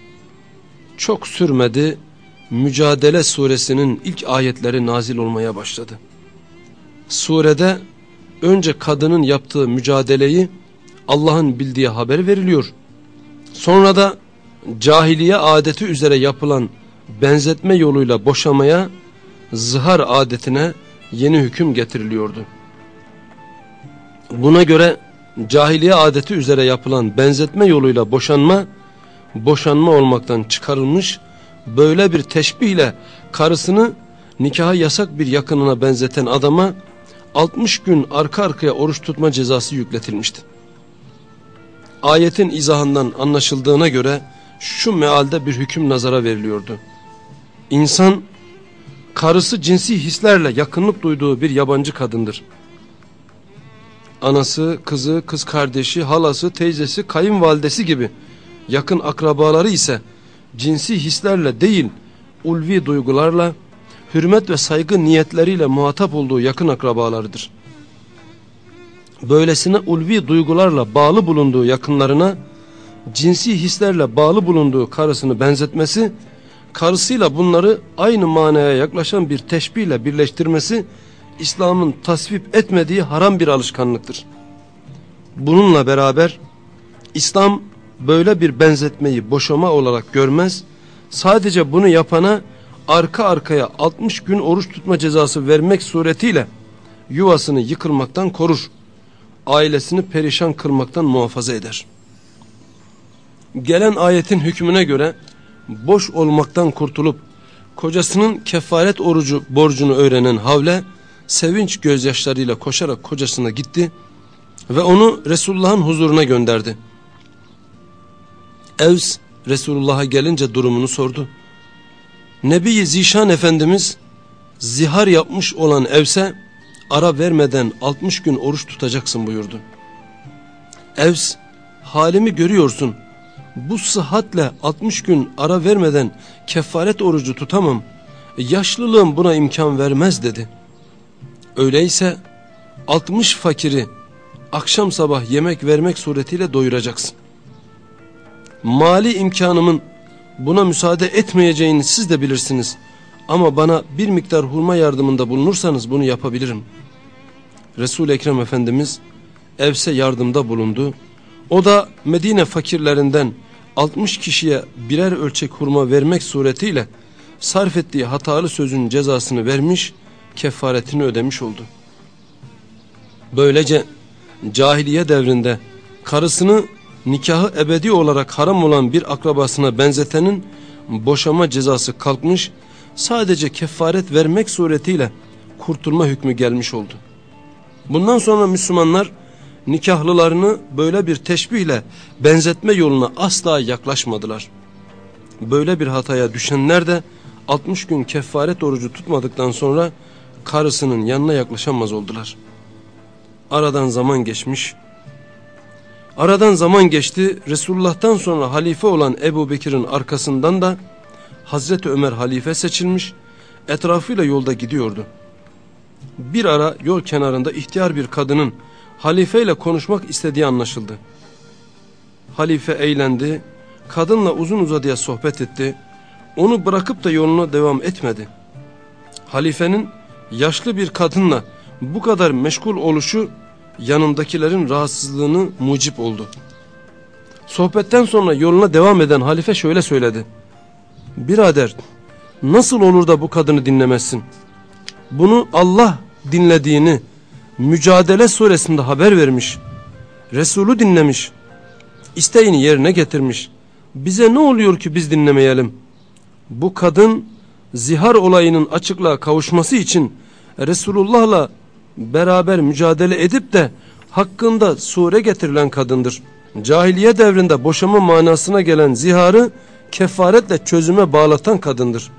Çok sürmedi, Mücadele suresinin ilk ayetleri nazil olmaya başladı. Surede önce kadının yaptığı mücadeleyi Allah'ın bildiği haber veriliyor. Sonra da cahiliye adeti üzere yapılan benzetme yoluyla boşamaya, zihar adetine yeni hüküm getiriliyordu. Buna göre cahiliye adeti üzere yapılan benzetme yoluyla boşanma, boşanma olmaktan çıkarılmış, böyle bir teşbihle karısını nikaha yasak bir yakınına benzeten adama 60 gün arka arkaya oruç tutma cezası yükletilmişti. Ayetin izahından anlaşıldığına göre şu mealde bir hüküm nazara veriliyordu. İnsan karısı cinsi hislerle yakınlık duyduğu bir yabancı kadındır. Anası, kızı, kız kardeşi, halası, teyzesi, kayınvalidesi gibi yakın akrabaları ise cinsi hislerle değil ulvi duygularla, hürmet ve saygı niyetleriyle muhatap olduğu yakın akrabalarıdır. Böylesine ulvi duygularla bağlı bulunduğu yakınlarına, cinsi hislerle bağlı bulunduğu karısını benzetmesi, karısıyla bunları aynı manaya yaklaşan bir teşbihle birleştirmesi, İslam'ın tasvip etmediği haram bir alışkanlıktır. Bununla beraber, İslam böyle bir benzetmeyi boşama olarak görmez, sadece bunu yapana arka arkaya 60 gün oruç tutma cezası vermek suretiyle yuvasını yıkılmaktan korur. Ailesini perişan kılmaktan muhafaza eder. Gelen ayetin hükmüne göre boş olmaktan kurtulup kocasının kefaret orucu borcunu öğrenen Havle sevinç gözyaşlarıyla koşarak kocasına gitti ve onu Resulullah'ın huzuruna gönderdi. Evs Resulullah'a gelince durumunu sordu. Nebi Zişan Efendimiz zihar yapmış olan Evs'e ara vermeden 60 gün oruç tutacaksın buyurdu. Evs halimi görüyorsun bu sıhhatle 60 gün ara vermeden kefaret orucu tutamam yaşlılığım buna imkan vermez dedi. Öyleyse 60 fakiri akşam sabah yemek vermek suretiyle doyuracaksın mali imkanımın buna müsaade etmeyeceğini siz de bilirsiniz. Ama bana bir miktar hurma yardımında bulunursanız bunu yapabilirim. Resul-i Ekrem Efendimiz evse yardımda bulundu. O da Medine fakirlerinden 60 kişiye birer ölçek hurma vermek suretiyle sarf ettiği hatalı sözün cezasını vermiş, kefaretini ödemiş oldu. Böylece cahiliye devrinde karısını nikahı ebedi olarak haram olan bir akrabasına benzetenin boşama cezası kalkmış, sadece kefaret vermek suretiyle kurtulma hükmü gelmiş oldu. Bundan sonra Müslümanlar nikahlılarını böyle bir teşbihle benzetme yoluna asla yaklaşmadılar. Böyle bir hataya düşenler de 60 gün kefaret orucu tutmadıktan sonra karısının yanına yaklaşamaz oldular. Aradan zaman geçmiş, Aradan zaman geçti. Resulullah'tan sonra halife olan Ebu Bekir'in arkasından da Hazreti Ömer halife seçilmiş. etrafıyla yolda gidiyordu. Bir ara yol kenarında ihtiyar bir kadının halifeyle konuşmak istediği anlaşıldı. Halife eğlendi, kadınla uzun uzadıya sohbet etti. Onu bırakıp da yoluna devam etmedi. Halifenin yaşlı bir kadınla bu kadar meşgul oluşu yanındakilerin rahatsızlığını mucip oldu. Sohbetten sonra yoluna devam eden halife şöyle söyledi. Birader nasıl olur da bu kadını dinlemezsin? Bunu Allah dinlediğini Mücadele suresinde haber vermiş. Resulü dinlemiş. İsteğini yerine getirmiş. Bize ne oluyor ki biz dinlemeyelim? Bu kadın zihar olayının açıklığa kavuşması için Resulullah'la beraber mücadele edip de hakkında sure getirilen kadındır. Cahiliye devrinde boşama manasına gelen ziharı kefaretle çözüme bağlatan kadındır.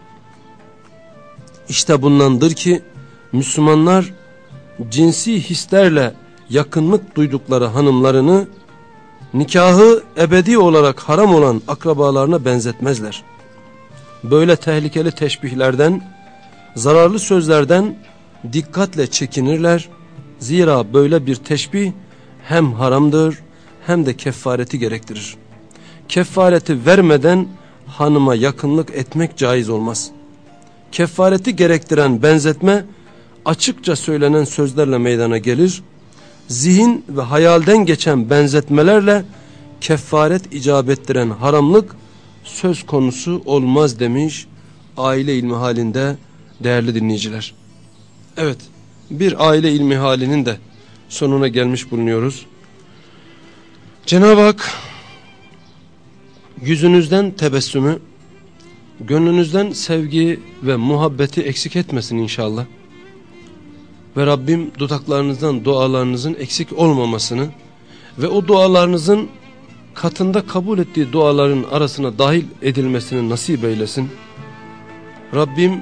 İşte bundandır ki Müslümanlar cinsi hislerle yakınlık duydukları hanımlarını nikahı ebedi olarak haram olan akrabalarına benzetmezler. Böyle tehlikeli teşbihlerden, zararlı sözlerden dikkatle çekinirler. Zira böyle bir teşbih hem haramdır hem de kefareti gerektirir. Kefareti vermeden hanıma yakınlık etmek caiz olmaz. Kefareti gerektiren benzetme açıkça söylenen sözlerle meydana gelir. Zihin ve hayalden geçen benzetmelerle kefaret icap ettiren haramlık söz konusu olmaz demiş aile ilmi halinde değerli dinleyiciler. Evet bir aile ilmi halinin de sonuna gelmiş bulunuyoruz. Cenab-ı Hak yüzünüzden tebessümü, gönlünüzden sevgi ve muhabbeti eksik etmesin inşallah. Ve Rabbim dudaklarınızdan dualarınızın eksik olmamasını ve o dualarınızın katında kabul ettiği duaların arasına dahil edilmesini nasip eylesin. Rabbim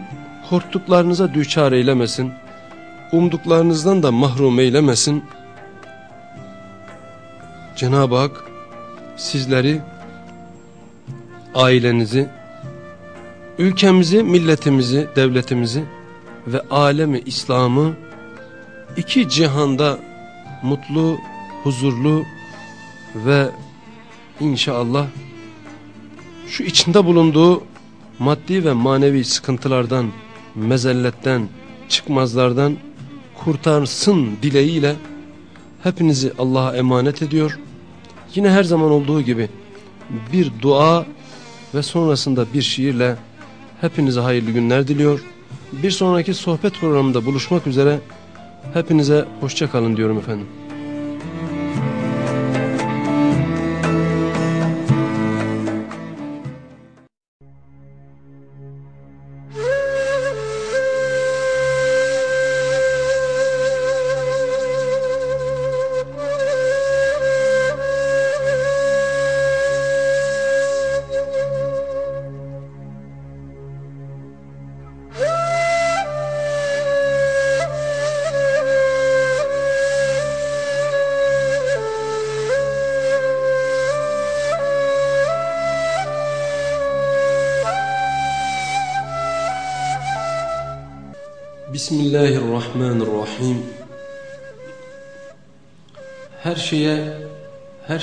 korktuklarınıza düçar eylemesin. Umduklarınızdan da mahrum eylemesin. Cenab-ı Hak sizleri, ailenizi, ülkemizi, milletimizi, devletimizi ve alemi İslam'ı iki cihanda mutlu, huzurlu ve inşallah şu içinde bulunduğu maddi ve manevi sıkıntılardan, mezelletten, çıkmazlardan kurtarsın dileğiyle hepinizi Allah'a emanet ediyor. Yine her zaman olduğu gibi bir dua ve sonrasında bir şiirle hepinize hayırlı günler diliyor. Bir sonraki sohbet programında buluşmak üzere hepinize hoşçakalın diyorum efendim.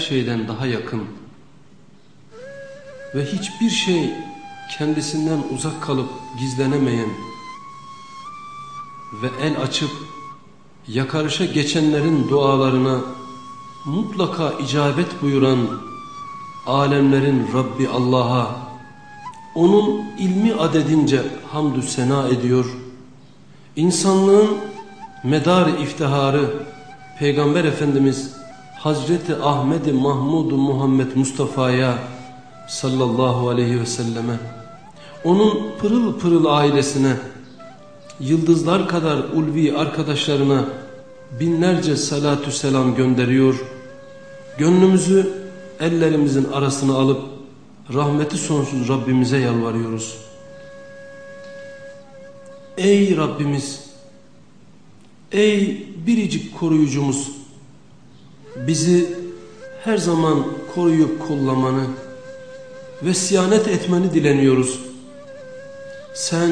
Şeyden daha yakın. Ve hiçbir şey kendisinden uzak kalıp gizlenemeyen ve el açıp yakarışa geçenlerin dualarına mutlaka icabet buyuran alemlerin Rabbi Allah'a onun ilmi adedince hamdü sena ediyor. İnsanlığın medarı iftiharı Peygamber Efendimiz Hazreti Ahmet Mahmud Muhammed Mustafa'ya sallallahu aleyhi ve selleme onun pırıl pırıl ailesine yıldızlar kadar ulvi arkadaşlarına binlerce salatü selam gönderiyor. Gönlümüzü ellerimizin arasına alıp rahmeti sonsuz Rabbimize yalvarıyoruz. Ey Rabbimiz, ey biricik koruyucumuz, bizi her zaman koruyup kollamanı ve siyanet etmeni dileniyoruz. Sen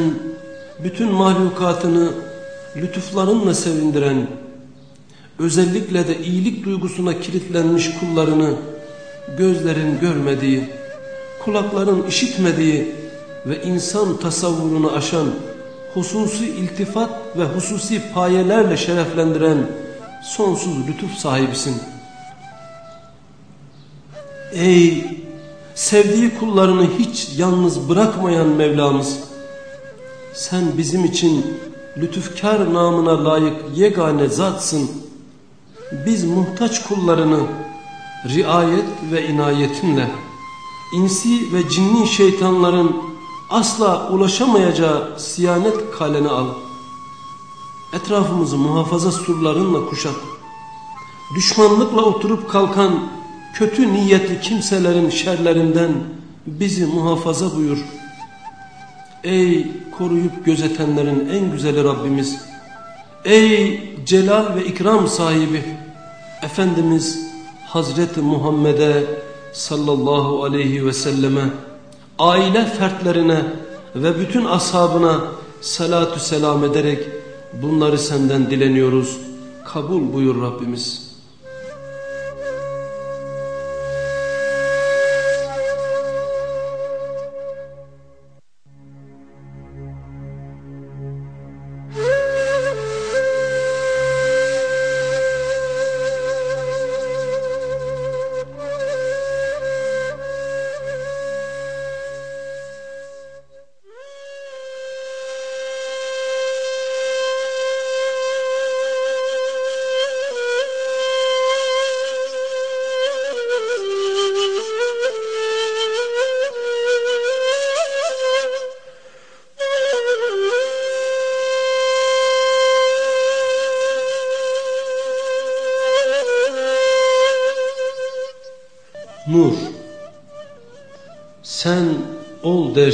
bütün mahlukatını lütuflarınla sevindiren, özellikle de iyilik duygusuna kilitlenmiş kullarını gözlerin görmediği, kulakların işitmediği ve insan tasavvurunu aşan hususi iltifat ve hususi payelerle şereflendiren sonsuz lütuf sahibisin. Ey sevdiği kullarını hiç yalnız bırakmayan Mevlamız, sen bizim için lütufkar namına layık yegane zatsın. Biz muhtaç kullarını riayet ve inayetinle, insi ve cinni şeytanların asla ulaşamayacağı siyanet kalene al. Etrafımızı muhafaza surlarınla kuşat. Düşmanlıkla oturup kalkan kötü niyetli kimselerin şerlerinden bizi muhafaza buyur. Ey koruyup gözetenlerin en güzeli Rabbimiz. Ey celal ve ikram sahibi. Efendimiz Hazreti Muhammed'e sallallahu aleyhi ve selleme aile fertlerine ve bütün ashabına salatü selam ederek bunları senden dileniyoruz. Kabul buyur Rabbimiz.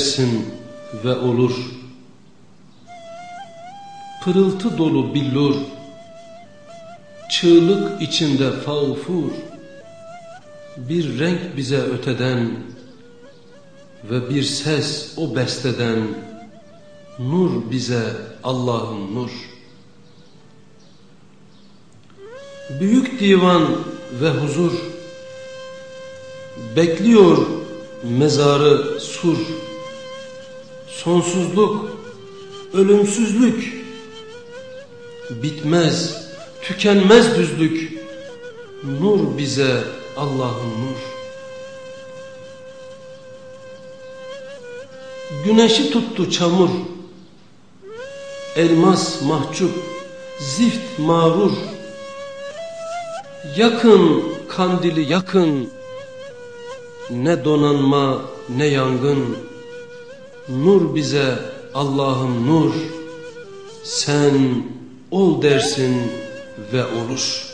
Ol dersin ve olur. Pırıltı dolu billur Çığlık içinde fağfur. Bir renk bize öteden Ve bir ses o besteden. Nur bize Allah'ın nur. Büyük divan ve huzur Bekliyor mezarı sur, sonsuzluk, ölümsüzlük, bitmez, tükenmez düzlük, nur bize Allah'ın nur. Güneşi tuttu çamur, elmas mahcup, zift mağrur, yakın kandili yakın, ne donanma ne yangın Nur bize Allah'ım nur. Sen ol dersin ve olur